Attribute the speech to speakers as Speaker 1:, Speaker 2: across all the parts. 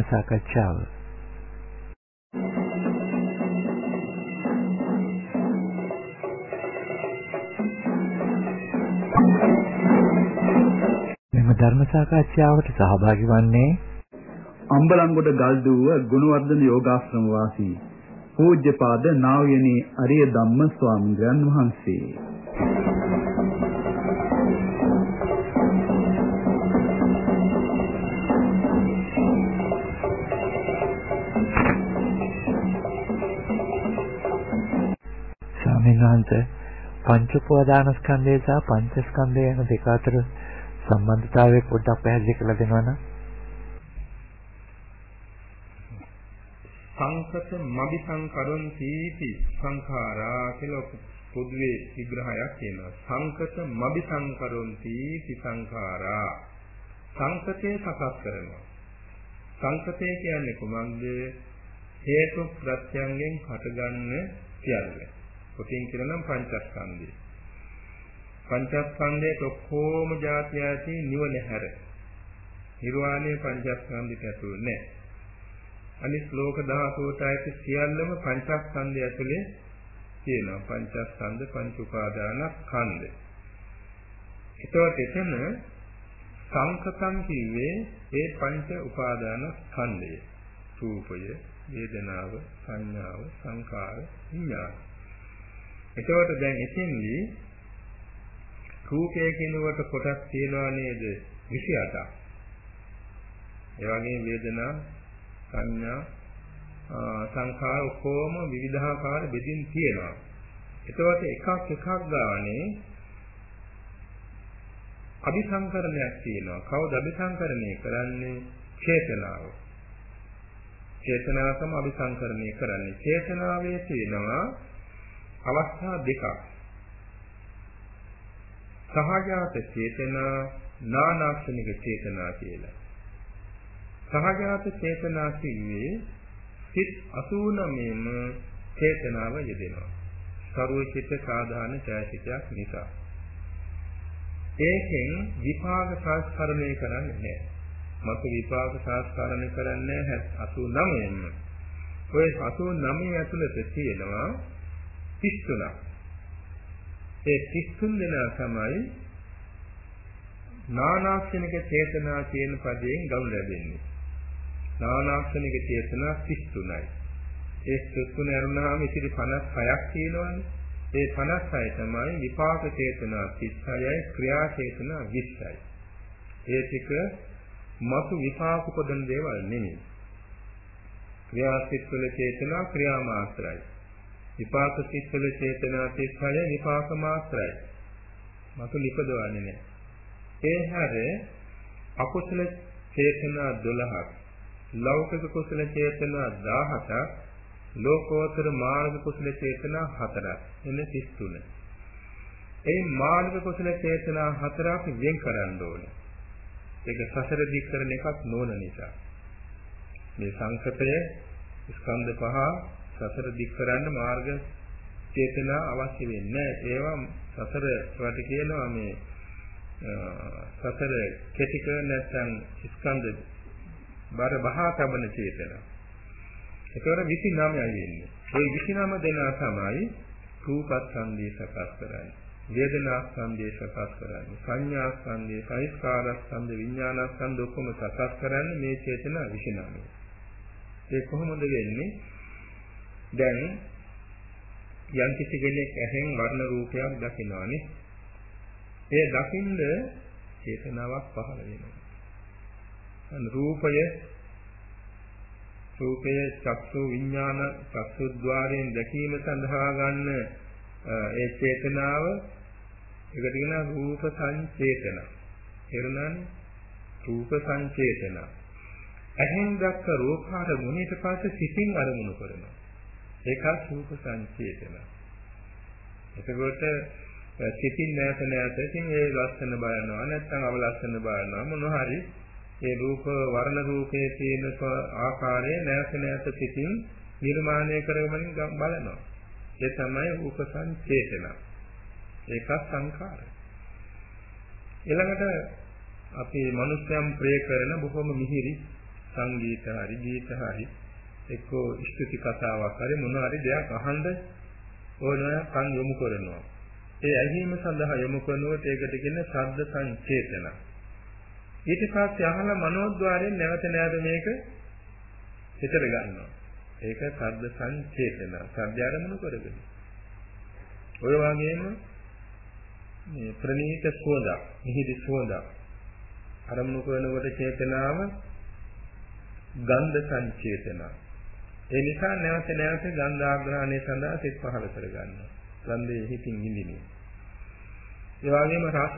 Speaker 1: ධර්ම සාකච්ඡාව. මෙම ධර්ම සාකච්ඡාවට සහභාගී වන්නේ
Speaker 2: අම්බලන්ගොඩ ගල්දුව ගුණවර්ධන යෝගාශ්‍රම වාසී පූජ්‍යපාද නා වූ අරිය ධම්ම ස්වාමීන් වහන්සේ.
Speaker 1: ස්වාමීන් වහන්සේ පංච උපාදානස්කන්ධය සහ පංචස්කන්ධය යන දෙක අතර සම්බන්ධතාවය පොඩ්ඩක් පැහැදිලි කරලා දෙනවා නම්
Speaker 3: සංකත මදි සංකරොන් තීති සංඛාරා කියලා පොදුවේ විග්‍රහයක් තියෙනවා. සංකත මදි සංකරොන් තීති සංඛාරා. සංකතේ සකස් කරනවා. සංකතේ කියන්නේ කොමන්ද හේතු ප්‍රත්‍යයෙන් හටගන්න කියන්නේ කොටින් කියලා නම් පංචස්කන්ධය. පංචස්කන්ධයේ ඔක්කොම જાති ඇති නිවන හැර. නිර්වාණය පංචස්කන්ධයට ඇතුළු නැහැ. අනිත් ශ්ලෝක 18ට ඇති සියල්ලම පංචස්කන්ධය ඇතුලේ තියෙනවා. පංචස්කන්ධ පංච උපාදානස්කන්ධ. ඒතකොට එතන සංකතම් කිව්වේ ඒ පංච උපාදානස්කන්ධය. රූපය, වේදනාව, සංඥාව, සංකාර, විඥාන. එතකොට දැන් එතින්දී රූපය කිනුවට කොටස් තියනවා නේද 28ක්. ඒ වගේම වේදනා, සංඥා, සංඛාර ඔක්කොම විවිධාකාර බෙදින් තියෙනවා. එතකොට එකක් එකක් ගානේ අභිසංකරණයක් තියෙනවා. කවුද අභිසංකරණය කරන්නේ? චේතනාව. චේතනාව තමයි අභිසංකරණය කරන්නේ. චේතනාවේ තියෙනවා අවස්ථා දෙකක්. සහජාත චේතනා නානාක්ෂණික චේතනා කියලා. සහජාත චේතනා කියන්නේ සිත් 89ම චේතනාව යෙදෙනවා. සරුවචිත සාධාරණ ඡායසිතයක් නිසා. ඒකෙන් විපාක සංස්කරණය කරන්නේ නැහැ. මතු විපාක සංස්කරණය කරන්නේ 89න්ම. ඔය 89 ඇතුළත තියෙනවා 33ක්. ඒ 33 දෙනා තමයි නානාක්ෂණික චේතනා කියන පදයෙන් ගනු ලැබෙන්නේ. නානාක්ෂණික චේතනා 33යි. ඒ 33 අරුණාම ඉතිරි 56ක් තියෙනවානේ. ඒ 56 තමයි විපාක චේතනා 36යි ක්‍රියා චේතනා 20යි. ඒ ටික මතු විපාක උපදන දේවල් නෙමෙයි. ක්‍රියාසිත වල චේතනා ක්‍රියා මාත්‍රයි. විපාක සිත්වල චේතනා 36 විපාක මාත්‍රයි. මතු නිපදවන්නේ නැහැ. ඒ හැර අකුසල චේතනා 12ක්, ලෞකික කුසල චේතනා 17ක්, ලෝකෝත්තර මාර්ග කුසල චේතනා 4ක්. එන 33. ඒ මාර්ග කුසල චේතනා 4ක් වෙන් කරන්න ඕනේ. ඒක සසර දික් කරන එකක් නොවන නිසා. මේ සංකතය ස්කන්ධ පහ සසර දික් කරන්න මාර්ග චේතනා අවශ්‍ය වෙන්නේ ඒවා සසර වට කියනවා මේ සසර කෙටික නැත්නම් ස්කන්ධ බර බහා තබන චේතනා. ඒකවල 29යි වෙන්නේ. ඒ 29 දෙනා තමයි රූපස්කන්ධය සකස් කරන්නේ. වේදනාස්කන්ධය සකස් කරන්නේ. සංඥාස්කන්ධය, සංස්කාරස්කන්ධ, විඥානස්කන්ධ ඔක්කොම සකස් කරන්නේ මේ චේතනා 29. ඒ කොහොමද වෙන්නේ? දැන් යම් කිසි කෙනෙක් ඇහෙන් වර්ණ රූපයක් දකිනවානේ. ඒ දකින්න චේතනාවක් පහළ වෙනවා. අන්න රූපය රූපය චක්සු විඥාන චක්සුද්්වාරයෙන් දැකීම සඳහා ගන්න ඒ චේතනාව ඒකට කියන රූප සංචේතන. තේරුණානේ? රූප සංචේතන. ඇහෙන් දැක්ක රූපාර මුනිට පස්සේ සිතින් අරමුණු කරනවා. ඒකත් රූප සංචේතන. එතකොට සිතින් නැත නැත ඉතින් ඒ ලස්සන බලනවා නැත්නම් අවලස්සන බලනවා මොන හරි ඒ රූප වර්ණ රූපයේ තියෙන ආකාරය නැත නැත සිතින් නිර්මාණය කරගමන බලනවා. ඒ තමයි රූප සංචේතන. ඒකත් සංඛාරය. ඊළඟට අපි මනුෂ්‍යයන් ප්‍රේ කරන බොහොම මිහිරි සංගීත හරි ගීත හරි එක්කෝ ස්තුති කතාවක් හරි මොන හරි දෙයක් අහන්න ඕන කන් යොමු කරනවා. ඒ ඇහිීම සඳහා යොමු කරනකොට ඒකට කියන ශබ්ද සංචේතන. ඊට පස්සේ අහලා මනෝද්වාරයෙන් නැවත නැවත මේක හිතට ගන්නවා. ඒක ශබ්ද සංචේතන. ශබ්ද ආරමුණු කරගෙන. ඔය වගේම මේ ප්‍රණීත සුවඳක්, මිහිරි සුවඳක් අරමුණු කරනකොට චේතනාව ගන්ධ සංචේතන. ඒ නිසා නැවත නැවත ගන්ධාග්‍රහණය සඳහා සිත් පහළ කරගන්නවා. ගන්ධයේ හිතින් ඉඳිනේ. ඒ වගේම රස,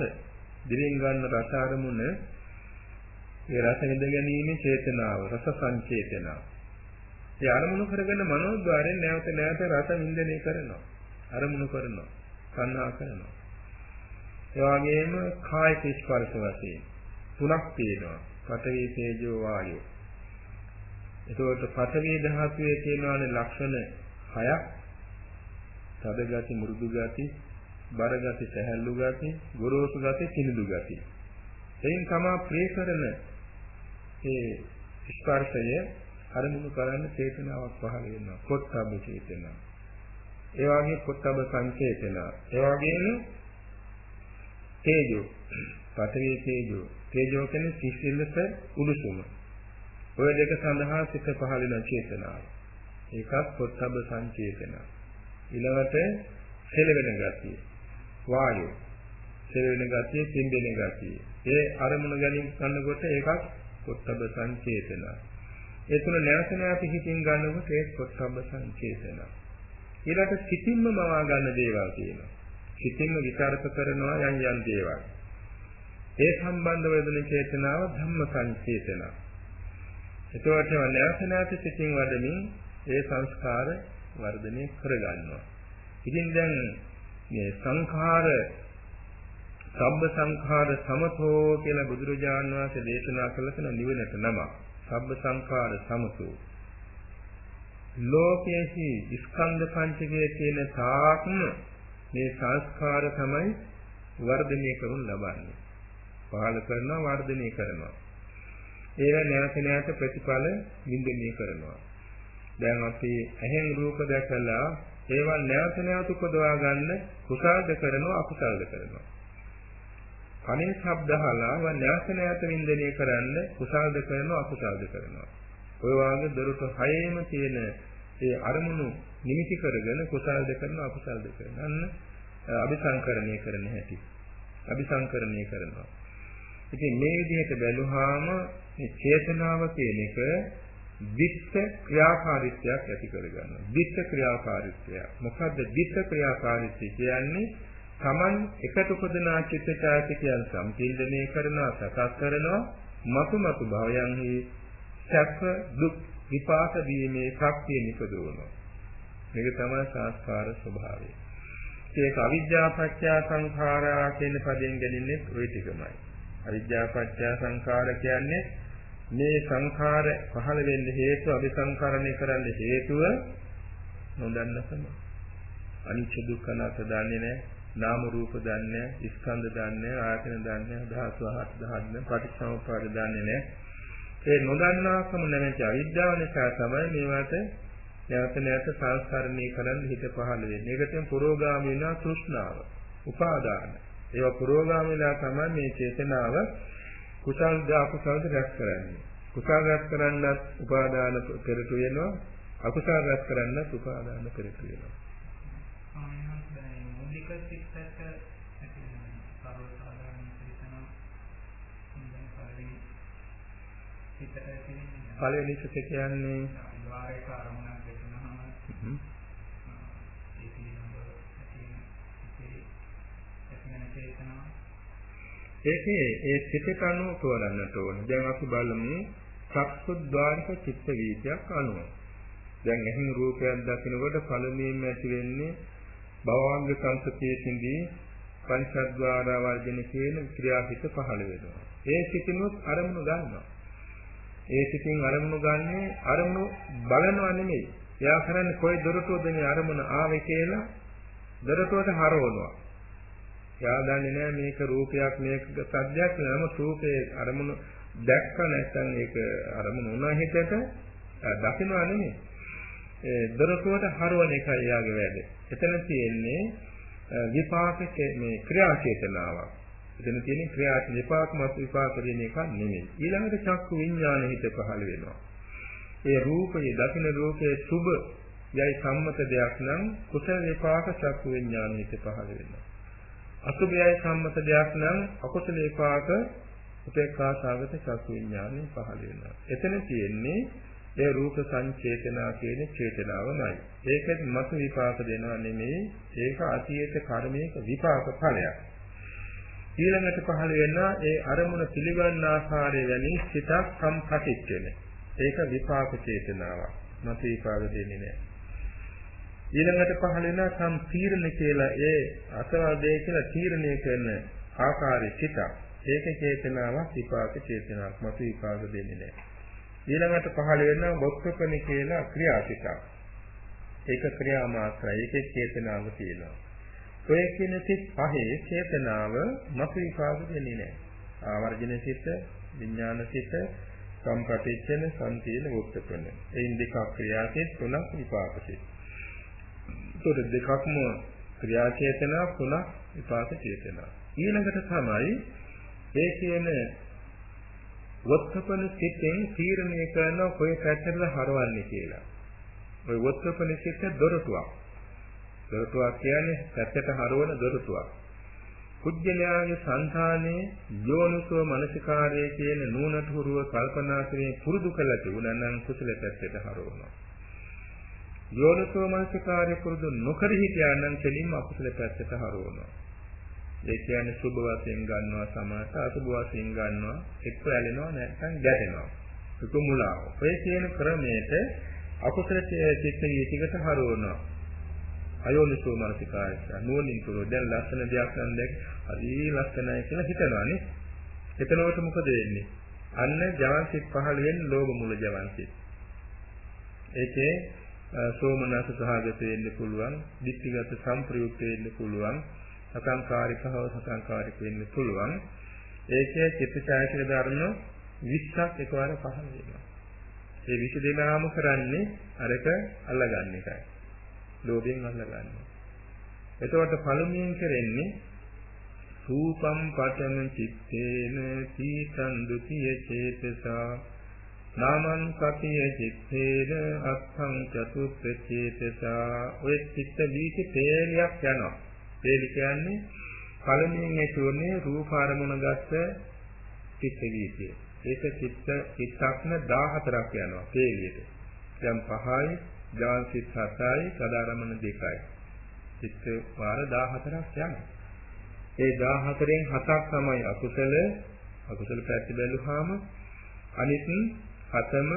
Speaker 3: දිවෙන් ගන්න රස අරමුණ ඒ රස විඳ ගැනීමේ චේතනාව, රස සංචේතනාව. ඒ අරමුණු කරගෙන මනෝද්වාරයෙන් නැවත නැවත රස විඳිනේ කරනවා. අරමුණු කරනවා. සංහා කරනවා. ඒ වගේම කායික ස්පර්ශ වශයෙන් තුනක් තියෙනවා. පඨවි තේජෝ වායෝ. එතකොට පඨවි ධාතුවේ තියෙනවානේ ලක්ෂණ හයක්. තද ගති, මෘදු ගති, බර ගති, සැහැල්ලු ගති, ගොරෝසු ගති, කිනිදු ගති. එයින් තමා ප්‍රේ කරන ඒ ස්පර්ශය අරමුණු කරන්න චේතනාවක් පහළ වෙනවා. පොට්ටබ්බ චේතනාව. ඒ වගේ පොට්ටබ්බ සංචේතන. ඒ වගේම තේජෝ. පඨවි තේජෝ. තේජෝ කියන්නේ සිසිලස උණුසුම. ඔය දෙක සඳහා සිත පහළ වෙන චේතනාව. ඒකත් පොට්ටබ්බ සංචේතන. ඊළඟට සෙලවෙන ගතිය. වායු. සෙලවෙන ගතිය, පින්දෙන ගතිය. ඒ අරමුණ ගැනීම ගන්නකොට ඒකත් පොට්ටබ්බ සංචේතන. ඒ තුන නැවත නැවත හිතින් ගන්නකොට ඒක පොට්ටබ්බ සංචේතන. ඊළඟට සිතින්ම මවා ගන්න දේවල් තියෙනවා. සිතින්ම විචාරක කරනවා යම් යම් දේවල්. ඒ සම්බන්ධ වේදන චේතනාව ධම්ම සංචේතන. එතකොට නැවත නැවත සිතින් වඩමින් ඒ සංස්කාර වර්ධනය කරගන්නවා. ඉතින් දැන් මේ සංඛාර සබ්බ සංඛාර සමතෝ කියලා බුදුරජාන් වහන්සේ දේශනා කළ තැන නිවනට නම. සබ්බ සංඛාර සමතෝ. ලෝකයේහි ස්කන්ධ පංචකයේ තියෙන තාක්ම මේ සංස්කාර තමයි වර්ධනය කරනු ලබන්නේ. පහළ කරනවා වර්ධනය කරනවා. ඒවා නැවත නැවත ප්‍රතිඵල විඳින්නේ කරනවා. දැන් අපි ඇහෙන් රූප දැකලා ඒවා නැවත නැවත උපදවා ගන්න කුසල්ද කරනවා අකුසල්ද කරනවා. කනේ ශබ්ද අහලා වා නැවත නැවත විඳිනේ කරන්න කුසල්ද කරනවා අකුසල්ද කරනවා. ඔය වාගේ දොරටු හයේම තියෙන ඒ අරමුණු නිමිති කරගෙන කුසල්ද කරනවා අකුසල්ද කරනවා. අන්න අபிසංකරණය කරන හැටි. අபிසංකරණය කරනවා. ඉතින් මේ විදිහට බැලුවාම මේ චේතනාව කියන එක විත්ත ක්‍රියාකාරීත්වයක් ඇති කරගන්නවා. විත්ත ක්‍රියාකාරීත්වය. මොකද්ද විත්ත ක්‍රියාකාරීත්වය කියන්නේ? Taman එකට උපදනා චිත්තචෛතසිකයන් සම්පීඩනය කරනවා, සකස් කරනවා, මතු මතු භවයන්හි සැප දුක් විපාක දීමේ ශක්තිය නිපදවනවා. මේක තමයි සංස්කාර ස්වභාවය. ඒක අවිද්‍යා පත්‍ය සංඛාරා කියන පදයෙන් ගැනින්නේ ওই ටිකමයි. අවිද්‍යා පත්‍ය සංඛාර කියන්නේ මේ සංඛාර පහළ වෙන්න හේතු අபிසංකරණය කරන්න හේතුව නොදන්නකම. අනිච්ච දුක්ඛ නැත දන්නේ නැහැ. නාම රූප දන්නේ නැහැ. ස්කන්ධ දන්නේ නැහැ. ආයතන දන්නේ නැහැ. ධාතු හත් දහන්න පටිච්චසමුප්පාද දන්නේ නැහැ. ඒ නොදන්නාකම නැමැති අවිද්‍යාව නිසා තමයි මේවට නැවත නැවත සංස්කරණය කරන්න හිත පහළ වෙන්නේ. ඒකට පුරෝගාමී වෙනා තෘෂ්ණාව, උපාදාන. ඒවා පුරෝගාමීලා තමයි මේ චේතනාව කුසල් ද අකුසල්ද රැස් කරන්නේ. කුසල් රැස් කරන්නත් උපාදාන පෙරට වෙනවා. අකුසල් රැස් කරන්නත් උපාදාන පෙරට වෙනවා.
Speaker 4: මූලික සිත්තට සර්වසාධාරණ පිළිතන
Speaker 3: පළවෙනි සිත කියන්නේ
Speaker 4: වාරයක අරමුණක් දෙතුනහම ඒ පිළිබඳව ඇති චේතනාව
Speaker 3: ඒකේ ඒ සිතට අනුව තෝරන්නට ඕන. දැන් අපි බලමු සක්සුද්්වාරික චිත්ත වීතියක් අනුව. දැන් එහෙන් රූපයක් දකිනකොට පළමුවෙන්ම ඇති වෙන්නේ භවංග සංසතියෙදී පංචද්වාර වර්ජන කියන ක්‍රියාසිත පහළ වෙනවා. ඒ සිතිනුත් අරමුණු ගන්නවා. ඒ සිතින් අරමුණු ගන්නේ අරමුණු බලනවා නෙමෙයි. එයා කරන්නේ කොයි දොරටුවද මේ අරමුණ ආවේ කියලා දොරටුවට හරවනවා. එයා දන්නේ නැහැ මේක රූපයක් මේක සද්දයක් නම රූපේ අරමුණු දැක්ක නැත්නම් ඒක අරමුණ වුණා හිතට දකින්නවා නෙමෙයි. ඒ දොරටුවට හරවන එකයි යාගේ වැඩ. එතන තියෙන්නේ විපාක මේ ක්‍රියා චේතනාවක්. එතන තියෙන්නේ ක්‍රියා විපාක මත විපාක කියන එක නෙමෙයි. ඊළඟට චක්කු විඥාන හිත පහළ වෙනවා. ඒ රූපයේ දකින්න රූපයේ සුබ යයි සම්මත දෙයක් නම් කුසල විපාක චක්කු විඥාන හිත පහළ වෙනවා. අසුභයයි සම්මත දෙයක් නම් අකුසල විපාක උපේක්ඛා සාගත චක්කු විඥානෙ පහළ වෙනවා. එතන තියෙන්නේ ඒ රූප සංචේතනා කියන චේතනාවමයි. ඒකෙත් මත විපාක දෙනවා නෙමෙයි. ඒක අතීත කර්මයක විපාක ඵලයක්. ඊළඟට පහළ වෙන ඒ අරමුණ පිළිගන්න ආකාරය වැනි සිතක් සම්පතිච්ච වෙන. ඒක විපාක චේතනාවක්. මත විපාක දෙන්නේ නැහැ. ඊළඟට පහළ වෙන සම්පීර්ණ කියලා ඒ අසවාදේ කියලා තීරණය කරන ආකාරයේ සිතක්. ඒක චේතනාවක් විපාක චේතනාවක් මත විපාක දෙන්නේ නැහැ. ඊළඟට පහළ වෙන බොක්කපණ කියලා ක්‍රියාසිතක්. ඒක ක්‍රියා මාත්‍රයි. ඒකේ චේතනාව තියෙනවා. ඔය කියන සිත් පහේ චේතනාව මත විපාක දෙන්නේ නැහැ. ආවර්ජන සිත, විඥාන සිත, සම්පටිච්ඡන, සම්පීන බොක්කපණ. එයින් දෙකක් ක්‍රියාසිත තුනක් විපාක සිත. එතකොට දෙකක්ම ක්‍රියා චේතනා තුනක් විපාක චේතනා. ඊළඟට තමයි ඒ කියන වත්තපන සිතෙන් තීරණය කරන කොයි පැත්තටද හරවන්නේ කියලා. ওই වත්තපන සිත දොරටුවක්. දොරටුවක් කියන්නේ පැත්තට හරවන දොරටුවක්. කුජ්ජලයාගේ సంతානයේ යෝනිසව මනසිකාරයේ කියන නූනට හුරුව කල්පනා කිරීම පුරුදු කළ තිබුණා නම් කුසල පැත්තට හරවනවා. යෝනිසෝ මනසිකාරය පුරුදු නොකර හිටියා නම් දෙලින්ම අකුසල පැත්තට හරවනවා. ඒ කියන්නේ සුභ වශයෙන් ගන්නවා සමාත අසුභ වශයෙන් ගන්නවා එක්ක ඇලෙනවා නැත්නම් ගැටෙනවා ඒක මුලාව. ඔය කියන ක්‍රමයට අකුසල චිත්ත වීතිකට හරවනවා. අයෝනිසෝ මානසිකාය නුවණින් තුරු දැන් ලස්සන දෙයක් නම් දැක් හරි ලස්සනයි කියලා හිතනවානේ. එතනකොට මොකද වෙන්නේ? අන්න ජවන් සිත් පහළ වෙන්නේ ලෝභ මුල ජවන් සිත්. ඒකේ සෝමනස සහගත වෙන්න පුළුවන්, ditthිගත සම්ප්‍රයුක්ත වෙන්න පුළුවන්, සසංකාරිකව සසංකාරික වෙන්න පුළුවන්. ඒකේ චිත්තචෛතසික ධර්ම 20ක් එකවර පහළ වෙනවා. ඒ 20 දෙනාම කරන්නේ අරක අල්ලගන්න එකයි. ලෝභයෙන් අල්ලගන්න. එතකොට පළමුවෙන් කරන්නේ රූපම් පඨම චිත්තේන සීතං ဒ ුතිය චේතසා නාමං කතිය චිත්තේන අත්ථං චතුත්ථ චේතසා ඔය චිත්ත දීති තේලියක් යනවා. තේලි කියන්නේ පළමුවෙන් ඇතුනේ රූප අරමුණ ගත්ත චිත්ත දීතිය. ඒක චිත්ත චිත්තක්න 14ක් යනවා තේලියට. දැන් 5යි, ඥාන චිත්ත 7යි, සදාරමණ 2යි. චිත්ත වාර 14ක් යනවා. ඒ 14න් 7ක් තමයි අකුසල අකුසල පැත්ත බැලුවාම අනිත් හතම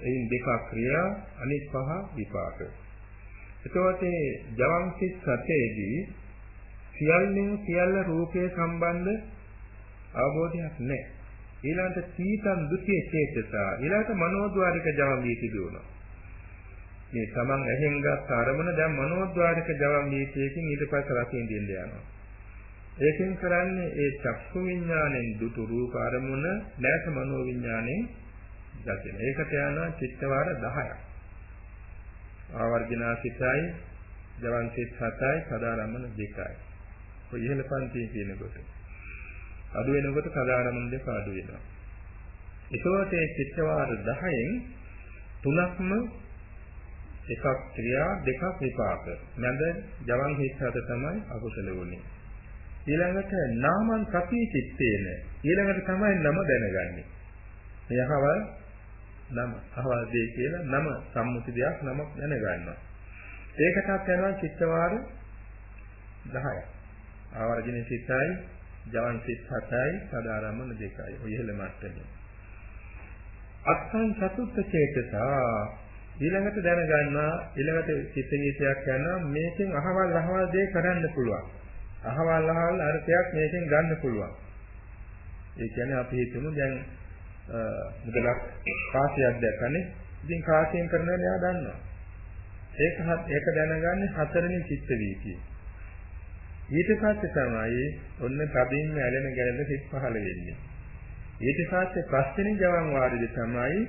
Speaker 3: එයින් දෙකක් ක්‍රියා අනිත් පහ විපාක. එතකොට මේ ජවන් සිත් සතේදී සියල්ලෙන් සියල්ල රූපයේ සම්බන්ධ අවබෝධයක් නැහැ. ඊළඟට සීතන් ဒ ුතිය චේතසා ඊළඟට මනෝද්වාරික ජවන් වී තිබුණා. මේ තමන් ඇහෙන් ගත් අරමුණ දැන් මනෝද්වාරික ජවන් වීතියකින් ඊට පස්සේ රසින් දෙන්න යනවා. ඒකෙන් කරන්නේ ඒ චක්කු විඥාණයෙන් දුටු රූප අරමුණ නැස මනෝ විඥාණයෙන් දකින. ඒකට යනවා චිත්තවාර 10ක්. ආවර්ජනා සිතයි, ජවන් සිත් 7යි, සදාරම්මන 2යි. ඔය ඉහළ පන්තියේ කියනකොට. අඩු වෙනකොට සදාරම්මන දෙක අඩු වෙනවා. ඒකෝට ඒ චිත්තවාර 10න් තුනක්ම එකක් ක්‍රියා දෙකක් විපාක. නැද ජවන් හිත් හත තමයි අකුසල වුනේ. ඊළඟට නාමං කපී චිත්තේන ඊළඟට තමයි නම දැනගන්නේ. මෙයහවල් නම අහවල්දී කියලා නම සම්මුති දෙයක් නමක් දැනගන්නවා. ඒකටත් යනවා චිත්තවාර 10ක්. ආවර්ජන සිතයි, ජවන් සිත් 7යි, සදාරම්මන 2යි. ඔය ඉහළ මට්ටමේ. අත්සං චතුත්ථ චේතසා ඊළඟට දැනගන්නවා ඊළඟට චිත්ත නීතියක් යනවා මේකෙන් අහවල් අහවල් දේ කරන්න පුළුවන්. අහවල් අහවල් අර්ථයක් මේකෙන් ගන්න පුළුවන්. ඒ කියන්නේ අපි හිතමු දැන් මුදලක් කාසියක් දැක්කනේ. ඉතින් කාසියෙන් කරනවා එයා දන්නවා. ඒක ඒක දැනගන්නේ හතරවෙනි චිත්ත වීතිය. ඊට පස්සේ තමයි ඔන්න තදින්ම ඇලෙන ගැලෙන සිත් පහළ වෙන්නේ. ඊට පස්සේ පස්වෙනි ජවන් වාරෙදි තමයි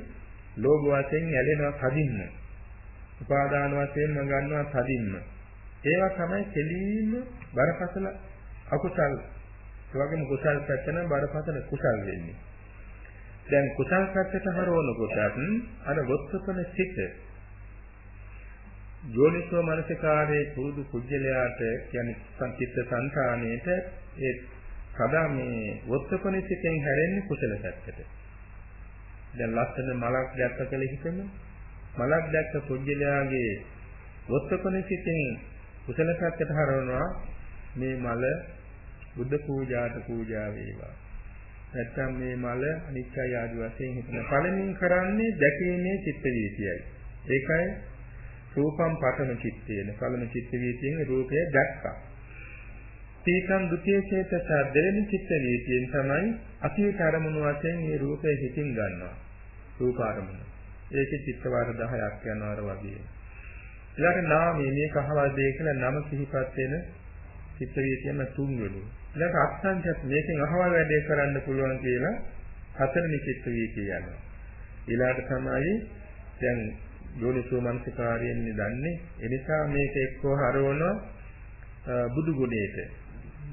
Speaker 3: ලෝභ වශයෙන් ඇලෙනවා කදින්න. උපාදාන වශයෙන් ගන්නවා කදින්න. ඒවා තමයි කෙලින්ම බරපතල අකුසල්. ඒ වගේම කුසල් පැත්තන බරපතල කුසල් වෙන්නේ. දැන් කුසල් පැත්තට හරවනකොටත් අර වොත්සපන සිට යෝනිසෝ මනසිකාරයේ පුරුදු කුජලයාට කියන්නේ සංකිට සංකාණයට ඒ සදා මේ වොත්සපන සිටෙන් හැරෙන්නේ කුසල පැත්තට. දැන් ලස්සන මලක් දැක්ක කියලා හිතමු. මලක් දැක්ක කුජලයාගේ වොත්සපන සිටෙන් කුසල පැත්තට හරවනවා මේ මල බුද්ධ පූජාට පූජා වේවා. නැත්තම් මේ මල අනිත්‍යයි ආදි වශයෙන් හිතන පළමුවෙන් කරන්නේ දැකීමේ චිත්ත වීතියයි. ඒකයි රූපම් පඨම චිත්තේන පළමු චිත්ත වීතියෙන් රූපය දැක්කා. සීතං ဒ ුතිය චේතස දෙවෙනි චිත්ත වීතියෙන් තමයි අතීත අරමුණු වශයෙන් මේ රූපය හිතින් ගන්නවා. රූප අරමුණ. ඒකේ චිත්ත වාර 10ක් යනවාර වගේ. ඊළඟ නාමයේ මේ කහවල් දෙය කියලා නම සිහිපත් වෙන චිත්ත වීතියම තුන්වෙනි. ඊළඟ අත්සංජත් මේකෙන් අහවල් වැඩේ කරන්න පුළුවන් කියලා හතරවෙනි චිත්ත වීතිය යනවා. ඊළඟ තමයි දැන් යෝනිසෝ මනසිකාරයෙන් දන්නේ. ඒ නිසා මේක එක්කෝ හරවන බුදු ගුණයට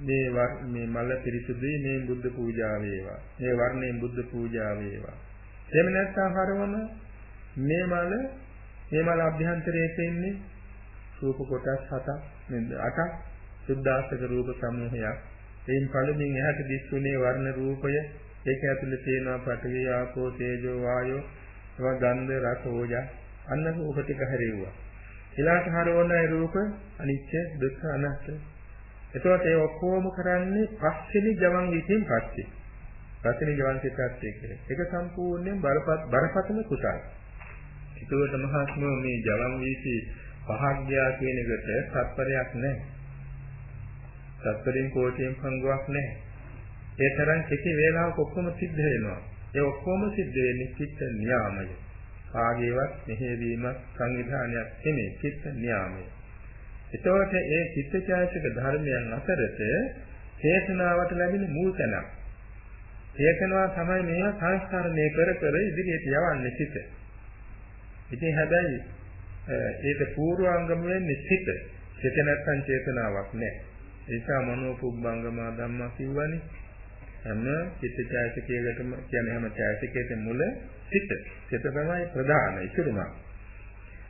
Speaker 3: මේ මේ මල පිරිසුදුයි මේ බුද්ධ පූජා වේවා. මේ වර්ණයෙන් බුද්ධ පූජා වේවා. එහෙම නැත්නම් හරවන මේ මල මේ මල අභ්‍යන්තරයේ තියෙන්නේ රූප කොටස් හතක් නේද? අටක් සුද්ධාස්තක රූප සමූහයක්. එයින් පළමුවෙන් එහාට දිස්සුනේ වර්ණ රූපය ඒක ඇතුලේ තියෙනවා පඨවි ආපෝ තේජෝ වායෝ ඒවා ගන්ධ රස ඕජා අන්න රූප ටික හැරෙව්වා. ඊළාට හරවන රූප අනිත්‍ය දුක්ඛ අනාත්ම. එතකොට ඒ ඔක්කොම කරන්නේ පස්වෙනි ජවන් විසින් පස්සේ. පස්වෙනි ජවන් සිතත් එක්ක. ඒක සම්පූර්ණයෙන් බරපත් බරපතල කුසල. ඒකවට මහත්මෝ මේ ජවන් වීසි පහක් ගියා කියන එකට සත්පරයක් නැහැ. සත්පරින් කෝටියෙන් පංගුවක් නැහැ. ඒ තරම් කෙටි වේලාවක ඔක්කොම සිද්ධ වෙනවා. ඒ ඔක්කොම සිද්ධ වෙන්නේ චිත්ත නියාමය. කාගේවත් මෙහෙවීමක් සංවිධානයක් නෙමෙයි චිත්ත නියාමය. එතකොට ඒ චිත්තචෛතසික ධර්මයන් අතරට චේතනාවට ලැබෙන මුල් තැනක්. චේතනාව තමයි මේවා සංස්කරණය කර කර ඉදිරියට යවන්නේ සිත. ඉතින් හැබැයි ඒක පූර්වාංගම වෙන්නේ සිත. සිත නැත්තම් චේතනාවක් නැහැ. ඒ නිසා මනෝපුබ්බංගම ධම්මා කිව්වනේ. හැම චිත්තචෛතසිකයකටම කියන්නේ හැම චෛතසිකයකම මුල සිත. සිත තමයි ප්‍රධාන ඉතුරුම.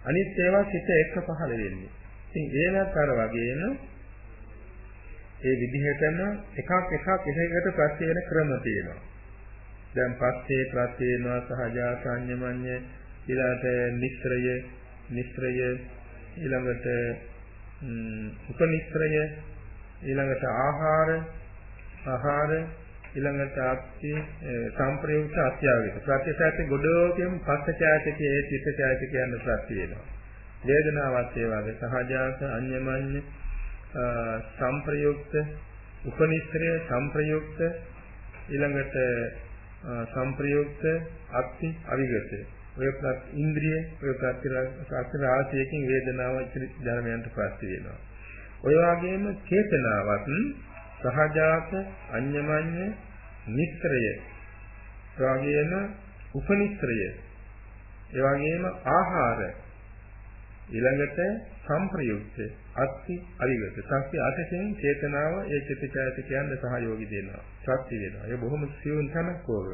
Speaker 3: අනිත් ඒවා සිත එක්ක පහළ වෙන්නේ. ඉතින් ඒවත් අර වගේම ඒ විදිහටම එකක් එකක් එකකට ප්‍රත්‍ය වෙන ක්‍රම තියෙනවා. දැන් පස්සේ ප්‍රත්‍ය වෙනවා සහජාසඤ්ඤමඤ්ඤ ඊළඟට නිස්ත්‍රය නිස්ත්‍රය ඊළඟට උපනිස්ත්‍රය ඊළඟට ආහාර ආහාර ඊළඟට අත්ති සම්ප්‍රයුක්ත අත්‍යාවිත ප්‍රත්‍යසත්‍ය ගොඩෝකෙම පස්සචායතකයේ චිත්තචායතක කියන ප්‍රත්‍ය වෙනවා. වේදනාවත් ඒ වගේ. සහජාත අඤ්ඤමඤ්ඤ සම්ප්‍රයුක්ත උපනිශ්‍රය සම්ප්‍රයුක්ත ඊළඟට සම්ප්‍රයුක්ත අත්ති අවිගත. ඔය ප්‍රත් ඉන්ද්‍රිය ඔය ප්‍රත්‍ය රාශියකින් වේදනාව ධර්මයන්ට ප්‍රත්‍ය වෙනවා. ඔය වගේම චේතනාවත් සහජාත අඤ්ඤමඤ්ඤ නිස්ත්‍රය එවාගෙම උපනිස්ත්‍රය එවාගෙම ආහාර. ඊළඟට සම්ප්‍රයුක්ත අත්ති අවිගත. සත්‍ය අතකින් චේතනාව ඒ චිත්තචෛතසික කියන්න සහයෝගී දෙනවා. ශක්ති වෙනවා ඒ බොහොම සියුම් තනක් ඕක.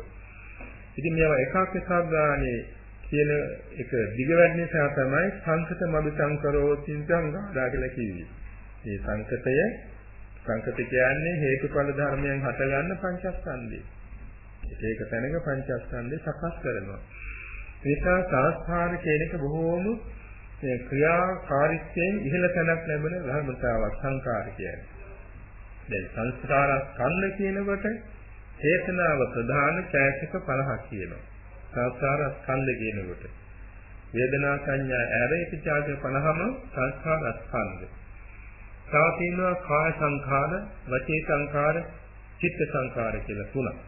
Speaker 3: ඉතින් මේවා එකක් එකක් ගානේ කියන එක දිග වැඩි නිසා තමයි සංකත මදු සංකරෝ චින්තංගා කියලා කිව්වේ. මේ සංකතය සංකත කියන්නේ හේතුඵල ධර්මයන් හටගන්න පංචස්කන්ධය. ඒක තැනක පංචස්කන්ධය සකස් කරනවා. ඒකා සංස්කාර කියන එක බොහෝම ක්‍රියාකාරීත්වයෙන් ඉහළ තැනක් ලැබෙන ධර්මතාවක් සංකාර කියන්නේ. දැන් සංස්කාර ස්කන්ධ කියනකොට චේතනාව ප්‍රධාන ඡායසික 50ක් කියනවා. සංස්කාර ස්කන්ධ කියනකොට වේදනා සංඥා ඇරෙති ඡායසික 50ම සංස්කාර ස්කන්ධ. තව තියෙනවා කාය සංඛාර, වචී සංඛාර, චිත්ත සංඛාර කියලා තුනක්.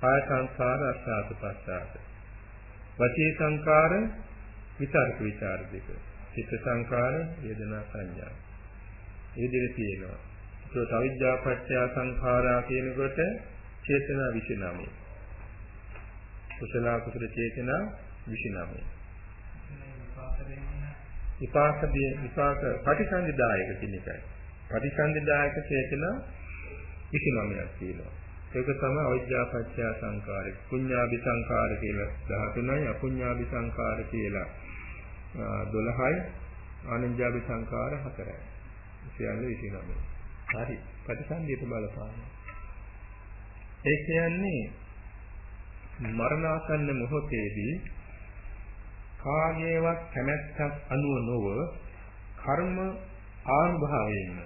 Speaker 3: කාය සංඛාර අස්සාසපස්සාස. වචී සංඛාර විතර්ක විචාර දෙක. චිත්ත සංඛාර වේදනා සංඥා. මේ දෙක තියෙනවා. ඒක තවිජ්ජාපච්චය සංඛාරා කියනකොට චේතනා 29. කුසල කුසල චේතනා 29.
Speaker 4: විපාක දෙන්න
Speaker 3: විපාක දී විපාක පටිසන්ධිදායක කියන එකයි. පටිසන්ධිදායක චේතනා 29ක් තියෙනවා. ඒක තමයි අවිද්‍යාපච්චය සංකාරය. පුඤ්ඤාභි සංකාර කියලා 13යි අපුඤ්ඤාභි සංකාර කියලා 12යි ආනන්ජාභි සංකාර 4යි. සියල්ල 29. හරි. ප්‍රතිසන්දියට බලපාන. ඒ කියන්නේ මරණාසන්න මොහොතේදී කාගේවත් කැමැත්තක් අනුව නොව කර්ම ආනුභාවයෙන්ම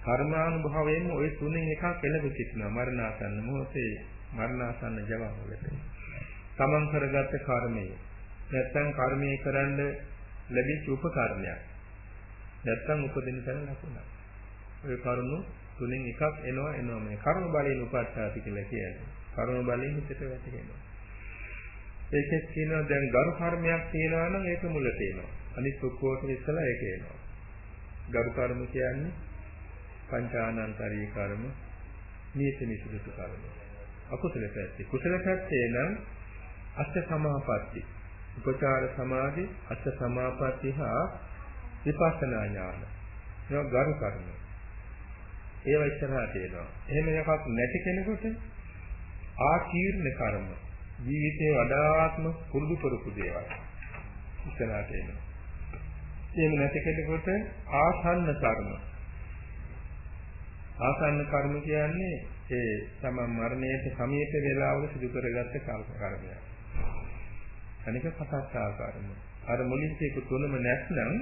Speaker 3: කර්මානුභවයෙන්ම ওই තුනෙන් එකක් එළඹ සිටිනවා මරණාසන්න මොහොතේ මරණාසන්න ජවවලට. තමන් කරගත්ත කර්මය. නැත්නම් කර්මයේ කරන්න ලැබිච්ච උපකරණයක්. නැත්නම් උපදින තැන ලකුණක්. ඔය කරුණු තුනෙන් එකක් එනවා එනවා මේ කර්ම බලයෙන් උපත්තාති කියලා කියන්නේ. කර්ම බලයෙන් හිතට වැටෙනවා. ඒකෙත් කියනවා දැන් ගරු කර්මයක් තියෙනවා නම් ඒක මුල තියෙනවා. අනිත් ඔක්කොට ඉස්සලා ඒක එනවා. ගරු කර්ම කියන්නේ පංචානන්තරී කර්ම, නීති නිසුදුසු කර්ම. අකුසල පැත්තේ. කුසල පැත්තේ නම් අෂ්ඨ සමාපatti. උපචාර සමාධි, අෂ්ඨ සමාපatti හා විපස්සනා ඥාන. ඒවා ගරු කර්ම. ඒව ඉස්සරහට එනවා. එහෙම එකක් නැති කෙනෙකුට ආකීර්ණ කර්ම ජීවිතේ වඩාත්ම පුරුදු කරපු දේවල් ඉස්සරහට එනවා. එහෙම නැති කෙනෙකුට ආසන්න කර්ම ආසන්න කර්ම කියන්නේ ඒ තමන් මරණයට සමීප වේලාවක සිදු කරගත්ත කර්මයක්. අනික පසත්තා කර්ම. අර මුලින් කියපු තුනම නැත්නම්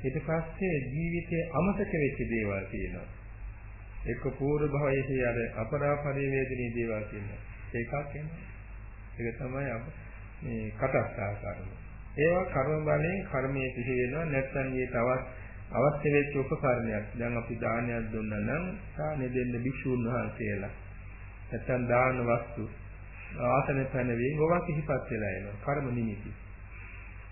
Speaker 3: ඊට පස්සේ ජීවිතයේ අමතක වෙච්ච දේවල් තියෙනවා. එක්ක පූර්ව භවයේදී අර අපරාපරි වේදිනී දේවල් තියෙනවා. ඒකක් එනවා. ඒක තමයි අප මේ කටස්ථා කර්ම. ඒවා කර්ම බලයෙන් කර්මයේ පිහි වෙනවා නැත්නම් ඒ තවත් අවශ්‍ය වෙච්ච උපකරණයක්. දැන් අපි දානයක් දුන්නා නම් දානෙ දෙන්න භික්ෂුන් වහන්සේලා. නැත්නම් දාන වස්තු ආසන පැනවීම ඕවා කිහිපත් වෙලා එනවා. කර්ම නිමිති.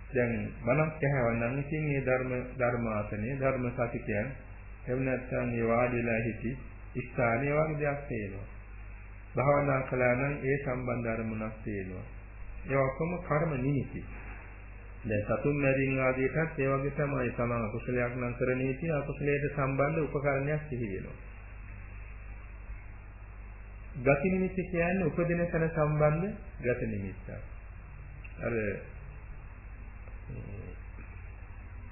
Speaker 3: දැන් බණක් ඇහවන්නම් ඉතින් මේ ධර්ම ධර්මාසනය ධර්ම සතිකයන් එහෙම නැත්නම් මේ වාඩිලා හිටි ස්ථානයේ වගේ දෙයක් තේනවා. භාවනා කළා නම් ඒ සම්බන්ධ අරමුණක් තේනවා. ඒ ඔක්කොම කර්ම නිමිති. දැන් සතුන් මැරීම ආදීටත් ඒ වගේ තමයි තමන් අකුසලයක් නම් කරන ඉතින් අකුසලයට සම්බන්ධ උපකරණයක් සිහි වෙනවා. ගති නිමිති කියන්නේ උපදින තැන සම්බන්ධ ගති නිමිත්තක්. අර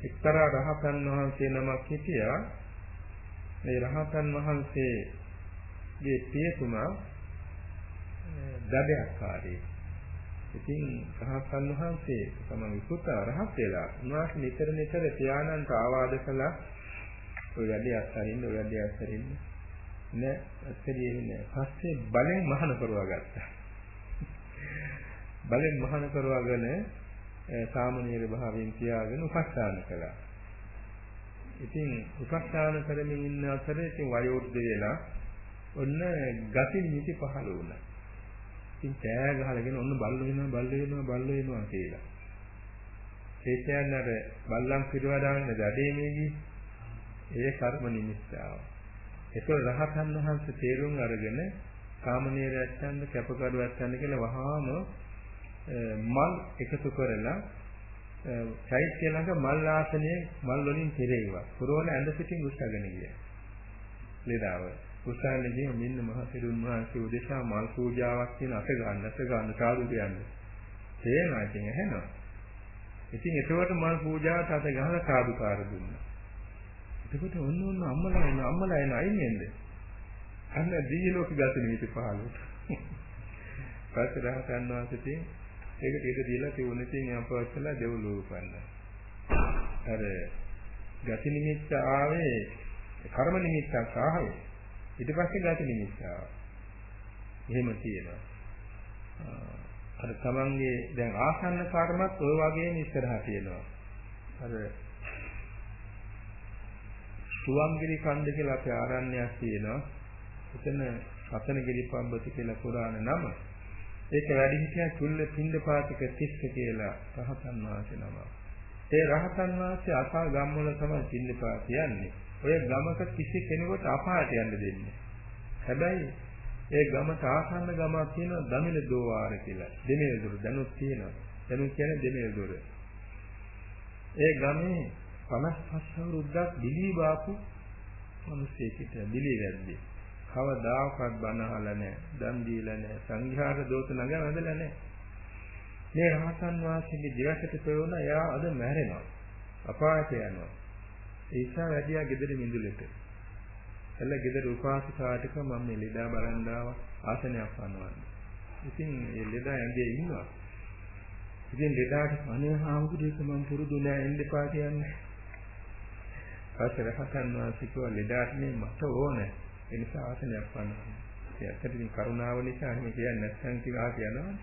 Speaker 3: එක්තරා රහතන් වහන්සේ නමක් හිටියා. මේ රහතන් වහන්සේගේ පියතුමා දඩයක්කාරී. ඉතින් රහතන් වහන්සේ තමයි පුතා රහත් වෙලා උන්වහන්සේ නිතර නිතර ධානන්ට ආවාද කළා. ඔය වැඩේ අත්හරින්න ඔය වැඩේ අත්හරින්න නෑ අත්හැරියේ නෑ. පස්සේ බලෙන් මහාන කරවා ගත්තා. බලෙන් මහාන කරවාගෙන සාමනීර භාවයෙන් තියාගෙන උපස්ථාන කළා. ඉතින් උපස්ථාන කරමින් ඉන්න අතරේ ඉතින් වයෝවෘද්ධ වෙලා ඔන්න ගති නිති පහළ වුණා. ඉතින් කෑ ගහලාගෙන ඔන්න බල්ල වෙනවා බල්ල වෙනවා බල්ල වෙනවා කියලා. ඒ කියන්නේ අර බල්ලන් පිටවා දාන්න දඩේමේදී ඒ කර්ම නිමිත්තාව. ඒක රහතන් වහන්සේ තේරුම් අරගෙන කාමනීරයන්ට කැපකරුවන්ට කියලා වහාම මල් එකතු කරලා චෛත්‍ය ළඟ මල් ආසනයේ මල් වලින් කෙරේවා. පුරවල ඇඳ පිටින් උස්සගෙන ගියා. ලේදාව. කුසාලයේ මෙන්න මහ සිරුන් වහන්සේ උදෙසා මල් පූජාවක් කියන අත ගන්න අත ගන්න සාදු කියන්නේ. තේනවා ඉතින් ඇහෙනවා. ඉතින් ඒකවට මල් පූජාවට අත ගහලා සාදුකාර දුන්නා. එතකොට ඔන්න ඔන්න අම්මලා එන අම්මලා එන අයින්ෙන්ද. අන්න දී ලෝක ගත නිමිති පහළ. පස්සේ රහතන් වහන්සේ ඒකට ඒක දීලා තියුණේ ඉතින් අපවස්සලා දෙව්ලෝ උපන්නා. අර ගති නිමිත්ත ආවේ කර්ම නිමිත්තක් ආවේ ඊට පස්සේ ගති නිමිත්ත එහෙම තියෙනවා. අර තමන්ගේ දැන් ආසන්න කර්මත් ওই වගේම ඉස්සරහා තියෙනවා. අර සුවංගිරි කන්ද කියලා අපේ ආරණ්‍යයක් තියෙනවා. එතන සතනගිරි පම්බති කියලා පුරාණ නම. ඒක වැඩි හිටියා චුල්ල පින්දපාතික තිස්ස කියලා රහතන් වහන්සේ නම. ඒ රහතන් වහන්සේ අසා ගම්වල තමයි පින්දපාත යන්නේ. ඔය ගමක කිසි කෙනෙකුට අපායට යන්න දෙන්නේ. හැබැයි ඒ ගමට ආසන්න ගමක් තියෙනවා දමිල දෝවාර කියලා. දෙමෙල් දොර දැනුත් තියෙනවා. දැනුත් කියන්නේ දෙමෙල් දොර. ඒ ගමේ 55 අවුරුද්දක් බිලී බාපු මිනිස්සෙක්ට බිලී වැද්දේ. කවදාකවත් බණ අහලා නැහැ. දන් දීලා නැහැ. සංඝයාට දෝෂ නග වැදලා නැහැ. මේ රහතන් වහන්සේගේ දිවකට පෙවුණා එයා අද මැරෙනවා. අපායට යනවා. ඒ නිසා වැඩියා ගෙදර මිඳුලෙට. එළ ගෙදර උපාසිකාටක මම මේ ලෙඩා බලන් ආවා ආසනයක් පනවන්න. ඉතින් ඒ ලෙඩා ඇඟේ ඉන්නවා. ඉතින් ලෙඩාට අනේ හාමුදුරුවෝ මම පුරුදු නෑ එන්න එපා කියන්නේ. පස්සේ රහතන් වහන්සේ කිව්වා ලෙඩාට මේ මට ඕනේ. ඒ නිසා ආසනයක් පනවන්න. ඒ ඇත්තට ඉතින් කරුණාව නිසා එහෙම කියන්නේ නැත්නම් කියලා කියනවා.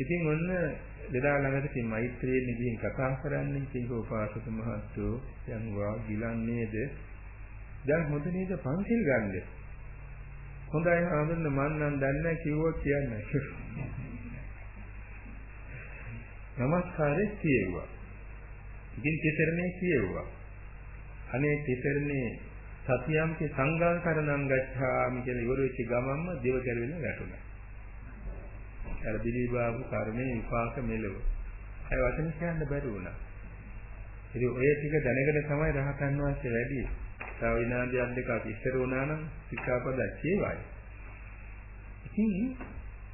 Speaker 3: ඉතින් ඔන්න ලෙඩා ළඟට තින් මෛත්‍රියෙන් ගිහින් කතා කරන්නේ ඉතින් උපාසක මහත්තයෝ දැන් වා ගිලන් නේද දැන් හොඳ නේද පන්සිල් ගන්න? හොඳයි ආනන්ද මන් නම් දන්නේ කිව්වොත් කියන්නේ නමස්කාරේ කියෙව්වා. ඉතින් තිසරණේ කියෙව්වා. අනේ තිසරණේ සතියම්කේ සංඝාකරණං ගච්ඡාමි කියලා ඉවර වෙච්ච ගමන්ම දේව කැරෙන්න වැටුණා. අර දිවිබාපු කර්මයේ විපාක මෙලව. අය වචන කියන්න බැරි වුණා. ඉතින් ඔය ටික දැනගෙන තමයි රහතන් වහන්සේ වැඩි. තව විනාඩියක් දෙකක් ඉස්සර වුණා නම් සික්ඛාපද කියවයි. ඉතින්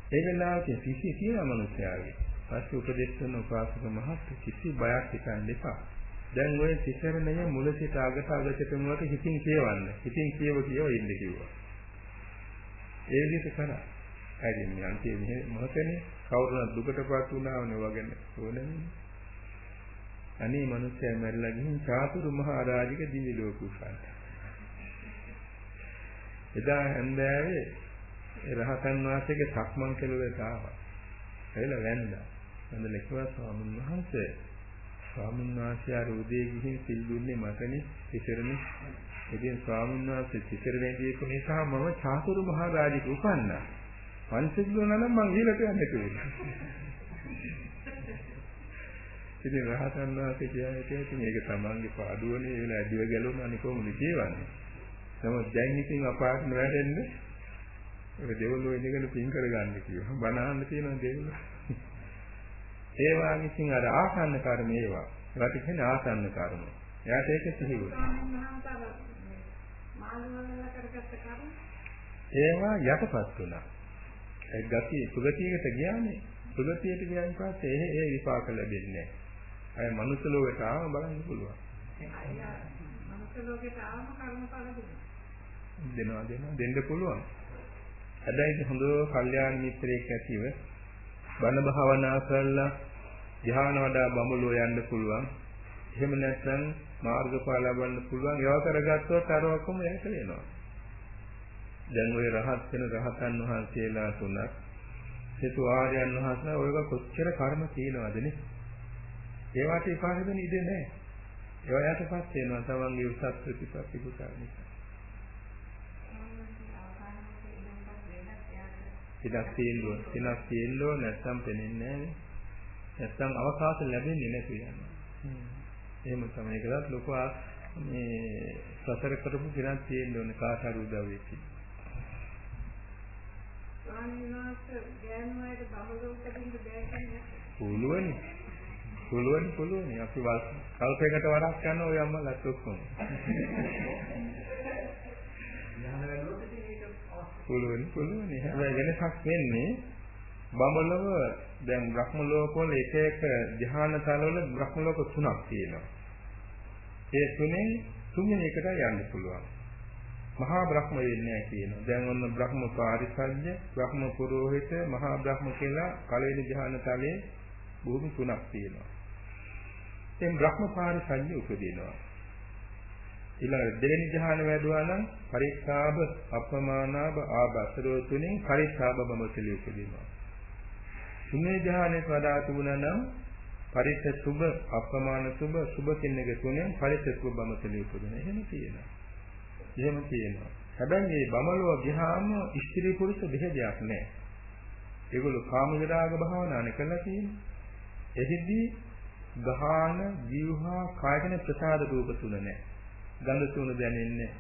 Speaker 3: ඒ වෙලාවට සිසි කියන මනුස්සයාගේ පස්සේ උපදෙස් කරන උපාසක මහත් කිසි බයක් හිතන්න එපා. දැන් ඔය සිසරණය මුල සිට අගට අගටම වට හිතින් කියවන්න. හිතින් කියව කියව ඉන්න කිව්වා. ඒ විදිහට කරා. හරි මේ අන්තිම මොහොතේ කවුරුන දුකටපත් වුණාවනේ වගේ ඕනෙන්නේ. අනේ මිනිස්සයා මැරිලා ගිහින් චාතුරු මහා රාජික දිවි ලෝක උසන්න. එදා හන්දෑවේ රහතන් වහන්සේගේ සක්මන් කෙළුවට ආවා. එළ වැන්දා. වැන්දලා කිව්වා ස්වාමීන් වහන්සේ ස්වාමීන් වහන්සේ ආර උදේ ගිහින් සිල් දුන්නේ මටනේ ඉතිරනේ. ඉතින් ස්වාමීන් වහන්සේ ඉතිරනේ දීපු නිසා මම චාතුරු මහා රාජික උපන්නා. පංචශීල නම් මං ඊළඟට යන්නේ කියලා. ඉතින් රහතන් වහන්සේ කියන්නේ ඉතින් මේක තමන්ගේ පාඩුවනේ වෙලාව ඇදිව ගැලුණානේ කොහොමද කියවන්නේ. නමුත් දැන් ඉතින් අපාට නොවැටෙන්නේ ඔය දෙවලෝ ඉඳගෙන පින් කරගන්න කියනවා. බණහන්න තියෙන දෙවලෝ. ඒ වාගේ ඉතින් අර ආසන්න කර්ම ඒවා. ඒවට කියන්නේ ආසන්න කර්ම. එයාට ඒක සිහි වුණා. ඒවා යටපත් වුණා. ගතිය සුගතියකට ගියානේ. සුගතියට ගියන් පස්සේ ඒ ඒ විපාක ලැබෙන්නේ නැහැ. අය මනුස්ස ලෝකයට ආවම බලන්න පුළුවන්.
Speaker 5: මනුස්ස ලෝකයට ආවම කර්මඵල
Speaker 3: දෙනවා දෙනවා දෙන්න පුළුවන්. හැබැයි හොඳ කල්යාණ මිත්‍රයෙක් ඇතිව බණ භාවනා කරලා ධ්‍යාන වඩා බඹලෝ යන්න පුළුවන්. එහෙම නැත්නම් මාර්ගඵල ලබන්න පුළුවන්. ඒවා කරගත්තොත් අර ඔක්කොම ඒක වෙනවා. දැන් ওই රහත් වෙන රහතන් වහන්සේලා තුනක් සිතු ආර්යයන් වහන්සේලා ඔයක කොච්චර කර්ම තියෙනවදනේ ඒවට එපාරෙදෙන ඉඩ නැහැ. ඒවා යටපත් වෙනවා තමන්ගේ උසස් ප්‍රතිපත්ති නිසා. ඉඩක් තියෙනවා ඉඩක් තියෙනවා නැත්නම් පෙනෙන්නේ නැහැ නැත්නම් අවකාශ ලැබෙන්නේ නැති යනවා එහෙම තමයි. ඒකවත් ලොකු මේ සසර කරපු කෙනෙක් තියෙන්න ඕනේ කාට හරි උදව් වෙච්චි පුළුවනි. පුළුවනි පුළුවනි. අපි කල්පයකට වරක් යන ඔය අම්මලාත් ඔක්කොම. පුළුවනි පුළුවනි. හැබැයි වෙනසක් වෙන්නේ බඹලව දැන් බ්‍රහ්ම ලෝකවල එක එක ධ්‍යාන තලවල බ්‍රහ්ම ලෝක තුනක් තියෙනවා. ඒ තුනේ තුන්වෙනි එකට යන්න පුළුවන්. මහා බ්‍රහ්ම වෙන්නේ කියනවා. දැන් ඔන්න බ්‍රහ්ම පාරිසජ්‍ය, බ්‍රහ්ම පුරෝහිත, මහා බ්‍රහ්ම කියලා පළවෙනි ධ්‍යාන තලයේ භූමි තුනක් තියෙනවා. දැන් බ්‍රහ්ම පාරිසජ්‍ය උපදිනවා. ඊළඟ දෙවෙනි ධ්‍යාන වැඩුවා නම් පරිස්සාබ, අපමානාබ, ආබසරෝ තුنين පරිස්සාබ බඹතලිය උපදිනවා. තුනේ ධ්‍යානෙට වඩා තුනනම් පරිස්සුබ, අපමානසුබ, සුබ කින්නක තුනෙන් පරිස්සුබ බඹතලිය උපදින. එහෙම තියෙනවා. එහෙම කියනවා. හැබැයි මේ බමලුව ගියාම ස්ත්‍රී පුරුෂ බෙහෙදයක් නැහැ. ඒගොල්ලෝ කාම විරාග භාවනානේ කරලා තියෙන්නේ. එහිදී ගහාන, ජීවහා, කායන ප්‍රසාද රූප තුන නැහැ. ගන්ධ තුන දැනෙන්නේ.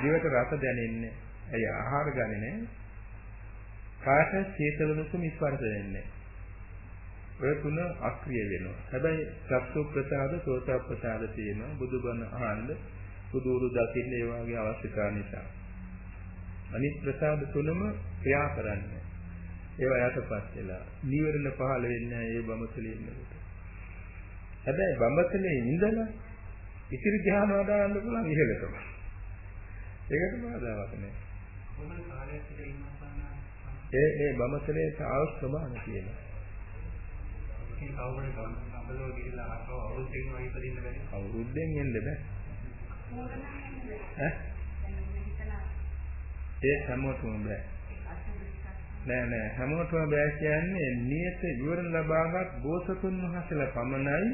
Speaker 3: දිවට රස දැනෙන්නේ. ඇයි ආහාර ගන්නේ නැහැ? කාට සීතල උණුසුම ස්පර්ශ වෙන්නේ ඔය තුන අක්‍රිය වෙනවා. හැබැයි චක්සු ප්‍රසාද, සෝත ප්‍රසාද තියෙනවා. බුදුබණ අහන්න, බුදුරු දකින්න ඒ වගේ අවශ්‍යතා නිසා. අනිත් ප්‍රසාද තුනම ක්‍රියා කරන්නේ. ඒවා යටපත් වෙලා නිවරණ පහළ වෙන්නේ ඒ බඹසලේ ඉන්නකොට. හැබැයි බඹසලේ ඉඳලා ඉතිරි ධ්‍යාන වඩාන්න පුළුවන් ඉහළටම. ඒකට බාධාවක් නැහැ.
Speaker 4: කොහොමද කාලයක් විතර ඉන්නවා
Speaker 3: ඒ ඒ බඹසලේ ආවස් ප්‍රමාණ.
Speaker 4: ඉතින් කවුරුද ගම්බලෝ ගිහිල්ලා අහව අවුරුද්දකින් වගේ ඉපදින්න බැරි.
Speaker 3: අවුරුද්දෙන් එන්න බෑ. ඈ? ඒ හැමෝටම බෑ. නෑ නෑ හැමෝටම බෑ කියන්නේ නියත විවරණ ලබාගත් බෝසතුන් වහන්සේලා පමණයි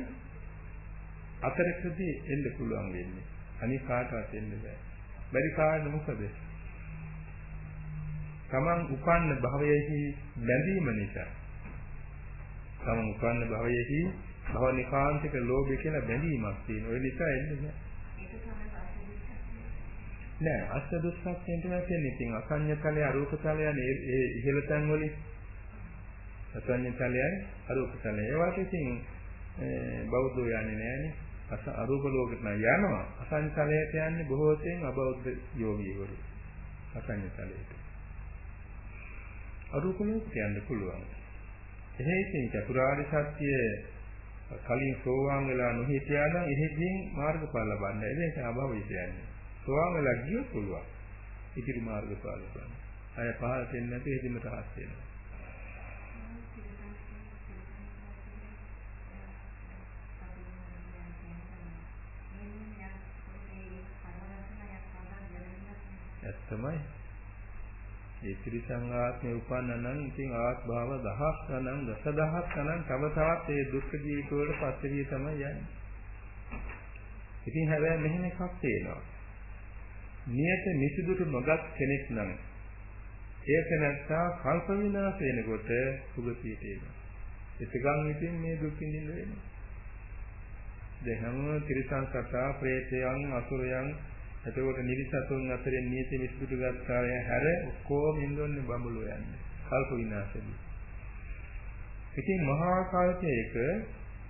Speaker 3: අතරකදී එන්න පුළුවන් වෙන්නේ. අනික කාටවත් එන්න බෑ. බැරි කාරණා මොකද? තමන් උපන්න භවයේහි බැඳීම නිසා. තමන් උපන්න භවයේහි භවනිකාන්තික ලෝභය කියලා බැඳීමක් තියෙන. ඒ නිසා එන්නේ නෑ. නෑ අෂ්ට දුස්සක්යෙන් තමයි කියන්නේ. ඉතින් අසඤ්ඤතලය අරූපතලය ඒ ඉහළ තැන් වලින් අසඤ්ඤතලයයි අරූපතලය. ඒ වාට ඉතින් බෞද්ධෝ යන්නේ නෑනේ. අස අරූප ලෝකෙට නම් යනවා. අසඤ්ඤතලයට යන්නේ බොහෝ සෙයින් අබෞද්ධ යෝගීවරු. අසඤ්ඤතලයට. අරූප ලෝකෙට යන්න පුළුවන්. එහෙ ඉතින් චතුරාර්ය සත්‍ය කලින් සෝවාන් වෙලා නොහිටියා නම් එහෙදීන් මාර්ගඵල ලබන්න. ඒක අභවය කියන්නේ. සෝවාන් වෙලා ගියොත් පුළුවන්. ඉතිරි මාර්ගඵල ලබන්න. අය පහළ දෙන්නේ නැති එදිම රහස් වෙනවා. ඇත්තමයි. ඒ ත්‍රිසං ආත්මේ උපන්න නම් ඉතින් ආත්භාව දහස් ගණන් දසදහස් ගණන් තව තවත් ඒ දුක්ඛ ජීවිත වල පස්සේ තමයි යන්නේ. ඉතින් හැබැයි මෙහෙම එකක් තියෙනවා. නියත නිසිදුට නොගත් කෙනෙක් නම් ඒක නැත්තා කල්ප විනාශ වෙනකොට සුගතියට එනවා. එතකන් ඉතින් මේ දුක් විඳින්න වෙනවා. දැන් හැම ත්‍රිසං සතා, പ്രേතයන්, අසුරයන් එතකොට නිරිසතුන් අතරින් නීති විසුතු ගත්තාය හැර ඔක්කොම ඉන්නෝන්නේ බඹලෝ යන්නේ. කල්ප විනාශෙදී. ඉතින් මහා කල්පයක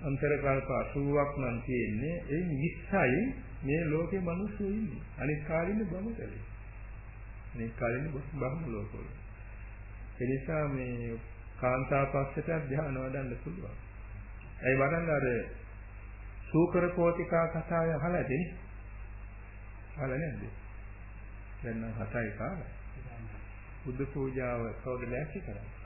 Speaker 3: අන්තර කල්ප 80ක් නම් තියෙන්නේ ඒ 20යි මේ ලෝකේ මිනිස්සු ඉන්නේ. අනිත් කාලින්නේ බඹතලේ. අනිත් කාලින්නේ බඹලෝ වල. ඒ නිසා මේ කාන්තාපස්සට ධ්‍යාන වඩන්න පුළුවන්. ඒ වඩන්න අර සූකර කෝටිකා කතාව අහලා තියෙන්නේ. අහලා නැද්ද? දැන් නම් හතයි කාලා. බුද්ධ පූජාව කවුද ලෑස්ති කරන්නේ?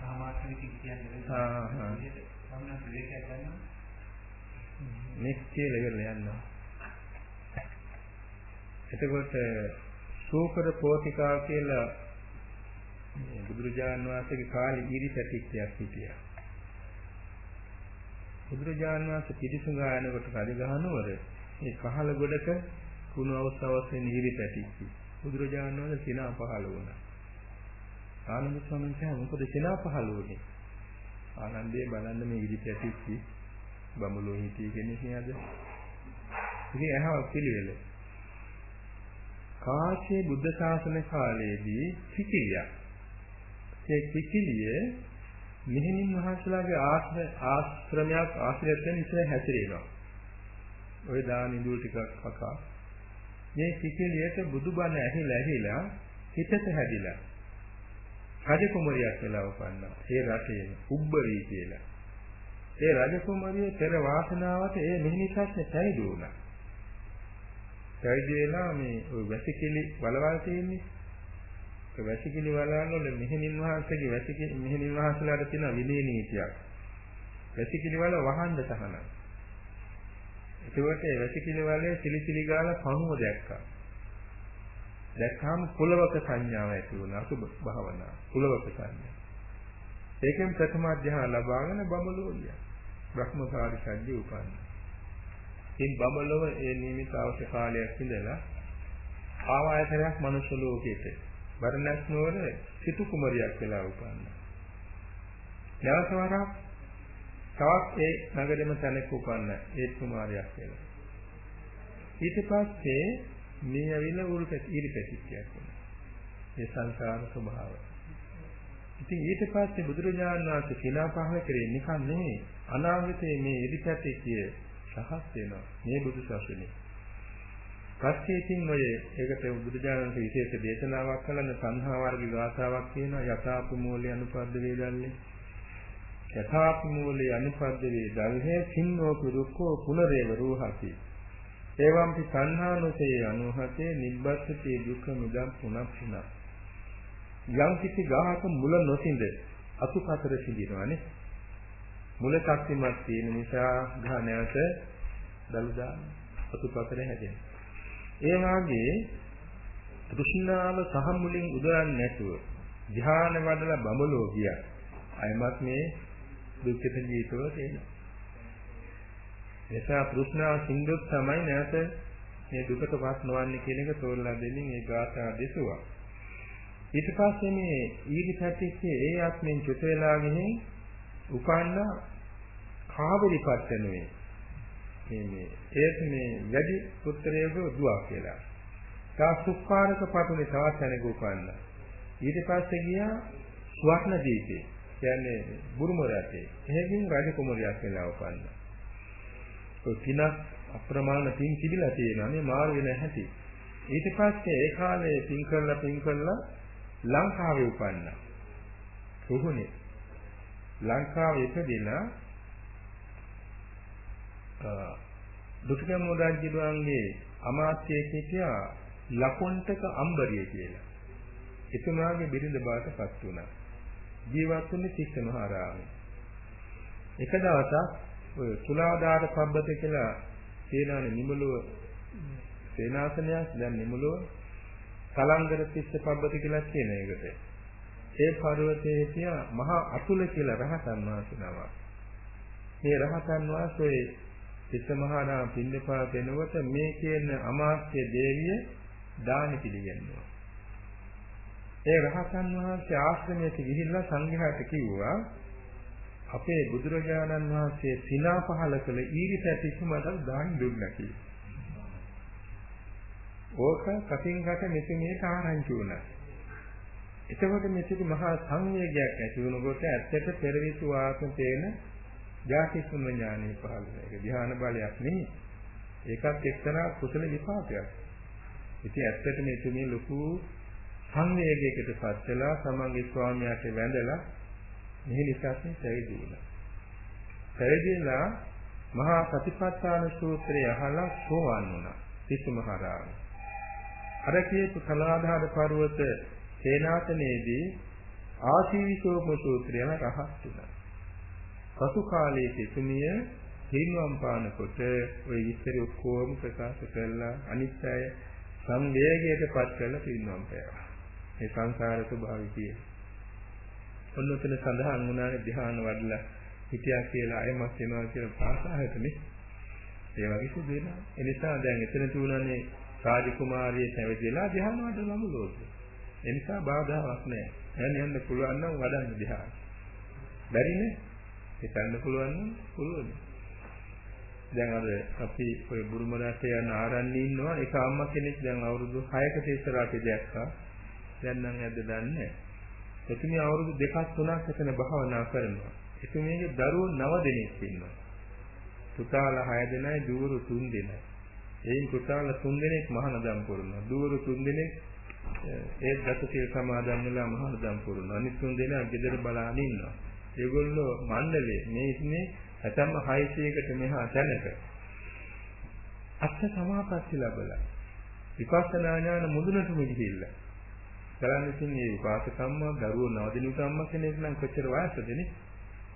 Speaker 4: සාමාත්‍රික කියන්නේ
Speaker 3: ආ ආ.
Speaker 4: සම්මත විවේකයක් ගන්නවා.
Speaker 3: මෙත් කියලා ඉවරලා යනවා. එතකොට සූකර පෝතිකා කියලා බුදුරජාන් වහන්සේගේ කාලේ ඉරි පැටික්කයක් හිටියා. බුදුරජාන් වහන්සේ පිටිසුඟා යනකොට කඩගහනවර මේ කහල ගොඩක කුණු අවස්ථාවසෙන් ඉරි පැටික්කි. බුදුරජාන් වහන්සේ සිනා පහළ වුණා. ආනන්ද ස්වාමීන් වහන්සේ මොකද සිනා පහළ වුණේ? ආනන්දේ බලන්න මේ ඉරි පැටික්කි බමුණෝ හිටිය කෙනෙක් නේද? ඉතින් අහව පිළිවෙල. කාශ්‍යප බුද්ධ ශාසන කාලයේදී කිකිලියක්. ඒ කිකිලිය මිහිණින් වහන්සේලාගේ ආශ්‍රමයක් ආශ්‍රයයෙන් වෙන ඉස්සර හැසිරෙනවා. ওই දාන ඉඳුල් ටිකක් කකා. මේ කිකිලියට බුදුබණ ඇහිලා ඇහිලා හිතට හැදිලා. රජ කුමරියක් වෙලා උපන්නා. ඒ රටේ උබ්බරී කියලා. ඒ රජ කුමරිය පෙර වාසනාවට ඒ මිනිස්සුන්ට පැවිදි වුණා. පැවිදි වෙලා මේ ওই වැසිකිලි වලවල් තියෙන්නේ. ඒ වැසිකිලි වලවල් වල මෙහෙණින් වහන්සේගේ වැසිකිලි මෙහෙණින් වහන්සේලාට තියෙන විනී නීතියක්. වැසිකිලි වල වහන්න තහනම්. ඒකට ඒ වැසිකිලි වලේ සිලිසිලි ගාලා පණුව දැක්කා. දැක්කාම කුලවක සංඥාව ඇති වුණා අසුබ භාවනා. කුලවක සංඥා. ඒකෙන් ප්‍රථම අධ්‍යාන ලබාගෙන බඹලෝලිය. බ්‍රහ්මකාරී සත්‍ය උපන්න. ඉතින් බඹලොව ඒ නියමිත අවශ්‍ය කාලයක් ඉඳලා ආවායතරයක් මනුෂ්‍ය ලෝකෙට වරණස් නුවර සිටු කුමරියක් වෙලා උපන්නා. දවසවරක් තවත් ඒ නගරෙම තැනක උපන්න ඒ කුමාරයෙක් වෙලා. ඊට පස්සේ මේ ඇවිල්ලා උරු පැති ඉරි පැතිච්චයක් වෙනවා. ඒ සංසාර ස්වභාවය. ඉතින් ඊට පස්සේ බුදුරජාණන් වහන්සේ කිනා පහල කරේ නිකන් නෙමෙයි. අනාගතයේ මේ ඉරි පැතිච්චිය සහස් වෙනවා. මේ බුදු සසුනේ. පස්සේ ඉතින් ඔය ඒකට බුදුරජාණන් විශේෂ දේශනාවක් කළන සංහා වර්ග ගාථාවක් කියනවා. යථාපු මූලය අනුපද්ද වේදල්ලේ. යථාපි මූලේ අනුපද්දවේ දල්හේ සින්නෝ පුරුක්කෝ පුනරේව රූහති. එවම්පි සංහානුසේ අනුහතේ නිබ්බත්ති දුක්ඛ මිදම් පුනක් පුනක් යම් කිසි ගහක මුල නොසින්ද අතුපතර සිඳිනවානේ මුල ශක්තිමත් තියෙන නිසා ගහ නැවත දලු දාන අතුපතර හැදෙන ඒ වාගේ තෘෂ්ණාව සහ මුලින් උදරන්නේ නැතුව ධ්‍යාන වඩලා බඹලෝ ගියා අයමත් මේ දුක්ඛිත ජීවිතවල තියෙනවා. එසා තෘෂ්ණා සින්දුත් තමයි නැවත මේ දුකට පස් නොවන්නේ කියන එක තෝරලා දෙමින් ඒ ගාථා දෙසුවා. ඊට පස්සේ මේ ඊදි පැටිච්චේ ඒ ආත්මෙන් චුත වෙලා ගිහින් උපන්න කාවලි පත්තනුවේ මේ මේ ඒත් මේ වැඩි පුත්‍රයෙකු දුවක් කියලා. තා සුක්කාරක පතුලේ තවත් කෙනෙකු උපන්න. ඊට පස්සේ ගියා ස්වර්ණ දීපේ කියන්නේ බුරුම රටේ. එහෙකින් රජ කුමරියක් වෙලා උපන්න. ඔය පින අප්‍රමාණ පින් තිබිලා තියෙනවා මේ මාරු වෙන හැටි. ඊට පස්සේ ඒ කාලේ පින් කරලා පින් කරලා ලංකාවේ උපන්නා. රුහුණේ. ලංකාවේ ඉපදිලා දුටුගැමුණු රජුගේ අමාත්‍යයෙක් හිටියා ලකොන්ටක අම්බරිය කියලා. එතුමාගේ බිරිඳ බාට පත් වුණා. ජීවත් වෙන්නේ තිස්ස මහරාමේ. එක දවසක් ඔය තුලාදාර පබ්බත කියලා තියෙනනේ නිමලුව සේනාසනයක් දැන් නිමලුව කලංගර තිස්ස පබ්බත කියලා කියන එකට. ඒ පර්වතයේ හිටිය මහා අතුල කියලා රහතන් වහන්සේ නමක්. මේ රහතන් වහන්සේ තිස්ස මහරාම පින්නපා දෙනකොට මේ කියන අමාත්‍ය දේවිය දාන පිළිගන්නවා. ඒ රහතන් වහන්සේ ආශ්‍රමයට ගිහිල්ලා සංඝයාට කිව්වා අපේ බුදුරජාණන් වහන්සේ සිනා පහල කළ ඊරි පැටිසුමට දාන් දුන්නා කියලා. ඕක කටින් කට මෙතනේට ආරංචි වුණා. එතකොට මෙතන මහා සංවේගයක් ඇති වුණකොට ඇත්තට පෙරවිසු ආත්ම තේන ජාතිසුම ඥානෙ පහළ වෙන එක ධ්‍යාන බලයක් නෙමෙයි. ඒකත් එක්තරා කුසල විපාකයක්. ඉතින් ඇත්තට මේ ලොකු සංවේගයකටපත් වෙලා සමන්ගේ ස්වාමියාට වැඳලා මෙහි නිසාස්නේ පැවිදි වුණා. පැවිදිලා මහා සතිපට්ඨාන සූත්‍රය අහලා සෝවන් වුණා. සිසුමහරාම. අර කියපු කලාධාර පර්වත සේනාසනයේදී ආශීවිසෝම සූත්‍රයම රහත් වුණා. පසු කාලයේ සිසුමිය හිරිනුවම් පානකොට ওই විස්තර ඔක්කොම ප්‍රකාශ කළා අනිත් අය සංවේගයටපත් කරලා පිරිනුවම් පෑවා. මේ සංසාර ස්වභාවය කියන. ඔන්නතන සඳහන් වුණානේ ධ්‍යාන වඩලා හිටියා කියලා අයමත් වෙනවා කියලා පාසාහතනේ. ඒ වගේ සුදු වෙනවා. ඒ නිසා දැන් එතන තුනනේ රාජකුමාරිය පැවිදිලා ධ්‍යාන වඩලා ලෝකෙ. ඒ නිසා බාධාවක් නැහැ. යන්න යන්න පුළුවන් නම් වඩන්න ධ්‍යාන. බැරිනේ. හිතන්න පුළුවන් නම් පුළුවන්. දැන් අර අපි ඔය බුරුම රටේ යන ආරණ්‍ය ඉන්නවා ඒක අම්මා කෙනෙක් දැන් අවුරුදු 6කට ඉස්සර අපි දැක්කා දැන් නම් ඇද්ද දන්නේ එතුමිය අවුරුදු දෙකක් තුනක් එතන භාවනා කරනවා. එතුමියගේ දරුවෝ 9 දෙනෙක් ඉන්නවා. පුතාලා 6 දෙනයි, දූවරු 3 දෙනයි. එයින් පුතාලා 3 දෙනෙක් මහානදම් පුරනවා. දූවරු 3 දෙනෙක් ඒ දසතිය සමාදන් වෙලා මහානදම් පුරනවා. අනිත් 3 දෙනා ගෙදර බලාගෙන ඉන්නවා. ඒගොල්ලෝ මණ්ඩලේ මේ ඉන්නේ හැතැම්ම 600කට මෙහා තැනක. අත්ත සමාපatti ලැබලා විපස්සනා ඥාන මුදුනටම ගිහිල්ලා කරන්නේ ඉතින් මේ උපාසකම්ම දරුවෝ නවදිනුට අම්මා කෙනෙක් නම් කොච්චර වයසදනේ.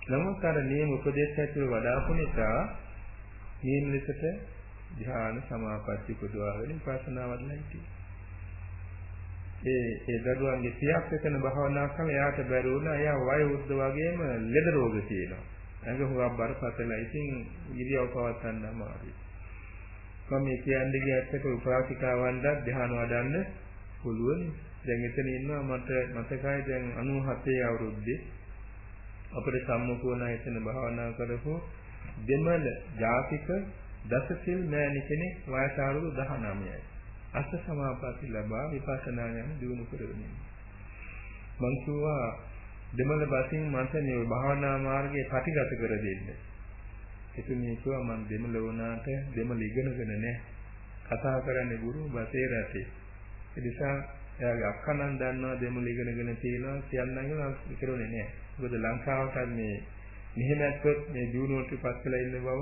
Speaker 3: නමුත් අර නියම උපදේශ ඇතුළු වඩාපු නිසා නියම ලෙසට ධ්‍යාන සමාපatti පුදවාගෙන විපස්සනා වඩලා හිටියේ. ඒ ඒ දරුවන්ගේ සියක් එතන භාවනා කරලා එයාට බැරි වුණා. එයා වයෝවෘද්ධ වගේම ලෙඩ රෝග තියෙනවා. ඒක හුඟක් බරපතලයි. ඉතින් ඉරියව් පවත්වන්න අමාරුයි. මම මේ කියන්නේ ඇත්තට උපාසිකාවන්ට ධ්‍යාන වඩන්න පුළුවන්. දැන් එතන ඉන්නවා මට මතකයි දැන් 97 අවුරුද්දේ අපිට සම්මුඛවන එතන භාවනා කරපු දෙමළ ජාතික දසසිල් මෑණි කෙනෙක් වයස අවුරුදු 19යි. අෂ්ට සමාපatti ලබා විපස්සනා ඥාන දිනු කරගෙන මං කිව්වා දෙමළ බසින් මට මේ භාවනා මාර්ගයේ ප්‍රතිගත කර දෙන්න. එතුමිය කිව්වා මං දෙමළ වුණාට දෙමළ ඉගෙනගෙන නැහැ. කතා කරන්නේ ගුරු බසේ රටේ. ඒ නිසා එයාගේ අක්කනම් දන්නවා දෙමළ ඉගෙනගෙන තියෙනවා කියන්නම් කියලා ඉතරුනේ නැහැ. මොකද ලංකාවට මේ මෙහෙම ඇත්තොත් මේ ජූනියර්ට පස් වෙලා ඉන්න බව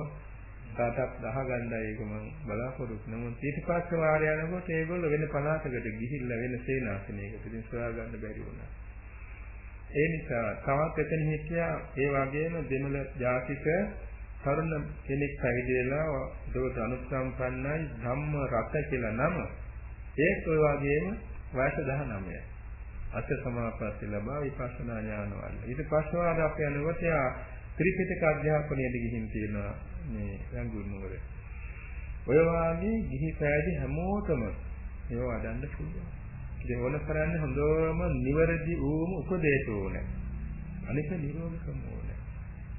Speaker 3: තාටක් දහ ගන්නයි ඒක මම බලාපොරොත්තු නමුත් ඊට පස්සේ වාරය යනකොට ඒගොල්ලෝ වෙන පළාතකට ගිහිල්ලා වෙන සේනාසනයකට ඉතින් සොයා ගන්න බැරි වුණා. ඒ නිසා තවත් එතන හිටියා ඒ වගේම දෙමළ ජාතික තරුණ කෙනෙක් පැවිදිලා ඒකට අනුසම්පන්නයි ධම්ම රත කියලා නම. ඒත් ඔය වගේම වයස 19යි. අෂ්ට සමාපatti ලබා විපස්සනා ඥාන වල. ඊට පස්සේ ආද අපි යනකොට යා ත්‍රිපිටක අධ්‍යාපනයට ගිහින් තියෙනවා මේ රංගුන් නුවර. ඔය වාගේ ගිහි පෑදි හැමෝටම ඒව වඩන්න පුළුවන්. ඉතින් ඕන කරන්නේ හොඳම නිවැරදි වූම උපදේශ ඕනේ. අනික නිරෝධකම ඕනේ.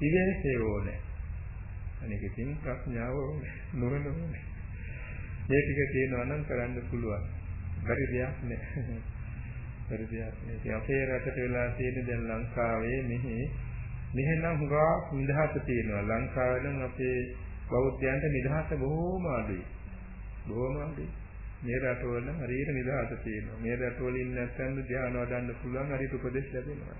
Speaker 3: විවේකේ ඕනේ. අනික ඉතින් ප්‍රඥාව ඕනේ. නොවන ඕනේ. මේ ටික තියෙනවා නම් කරන්න පුළුවන්. බැරි දෙයක් නෑ. බැරි දෙයක් නෑ. ඉතින් අපේ රටට වෙලා තියෙන දැන් ලංකාවේ මෙහි මෙහෙනම් හුඟා නිදහස තියෙනවා. ලංකාවේ නම් අපේ බෞද්ධයන්ට නිදහස බොහෝම අඩුයි. බොහෝම අඩුයි. මේ රටවල හරියට නිදහස තියෙනවා. මේ රටවල ඉන්න නැත්නම් ධ්‍යාන වඩන්න පුළුවන් හරියට උපදෙස් ලැබෙනවා.